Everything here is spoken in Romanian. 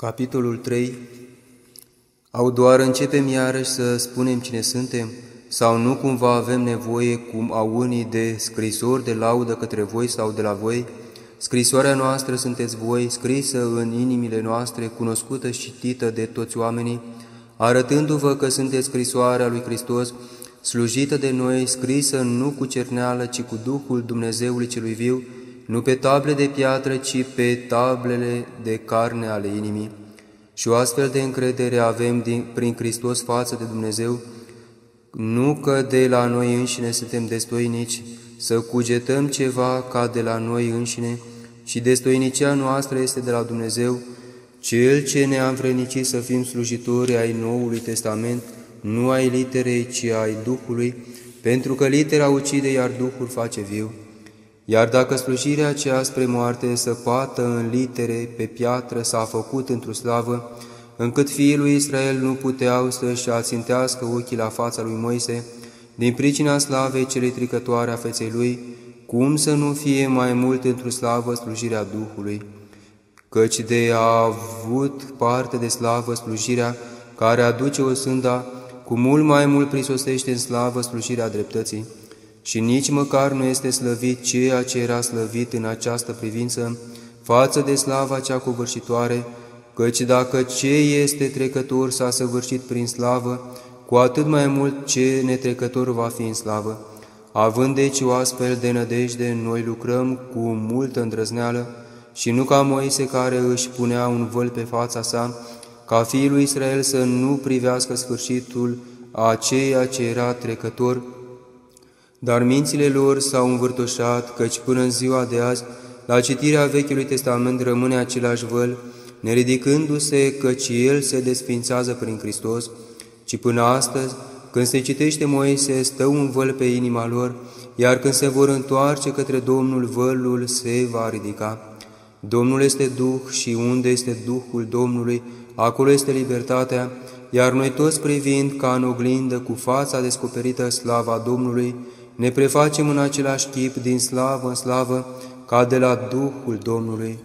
Capitolul 3 Au doar începem iarăși să spunem cine suntem? Sau nu cumva avem nevoie, cum au unii, de scrisori de laudă către voi sau de la voi? Scrisoarea noastră sunteți voi, scrisă în inimile noastre, cunoscută și citită de toți oamenii, arătându-vă că sunteți scrisoarea lui Hristos, slujită de noi, scrisă nu cu cerneală, ci cu Duhul Dumnezeului celui viu, nu pe table de piatră, ci pe tablele de carne ale inimii. Și o astfel de încredere avem din, prin Hristos față de Dumnezeu, nu că de la noi înșine suntem destoinici să cugetăm ceva ca de la noi înșine, ci destoinicia noastră este de la Dumnezeu, Cel ce ne-a învrednicit să fim slujitori ai Noului Testament, nu ai literei, ci ai Duhului, pentru că litera ucide, iar Duhul face viu. Iar dacă slujirea aceea spre moarte să poată în litere pe piatră s-a făcut într-o slavă, încât fiii lui Israel nu puteau să-și ațintească ochii la fața lui Moise, din pricina slavei celei tricătoare a feței lui, cum să nu fie mai mult într-o slavă slujirea Duhului? Căci de a avut parte de slavă slujirea care aduce o sânda, cu mult mai mult prisosește în slavă slujirea dreptății și nici măcar nu este slăvit ceea ce era slăvit în această privință față de slava cea covârșitoare, căci dacă ce este trecător s-a săvârșit prin slavă, cu atât mai mult ce netrecător va fi în slavă. Având deci o astfel de nădejde, noi lucrăm cu multă îndrăzneală și nu ca Moise care își punea un văl pe fața sa, ca fiul lui Israel să nu privească sfârșitul a ceea ce era trecător, dar mințile lor s-au învârtoșat, căci până în ziua de azi, la citirea Vechiului Testament rămâne același văl, neridicându-se căci el se desfințează prin Hristos, ci până astăzi, când se citește Moise, stă un văl pe inima lor, iar când se vor întoarce către Domnul, vălul se va ridica. Domnul este Duh și unde este Duhul Domnului, acolo este libertatea, iar noi toți privind ca în oglindă cu fața descoperită slava Domnului, ne prefacem în același chip din slavă în slavă, ca de la Duhul Domnului.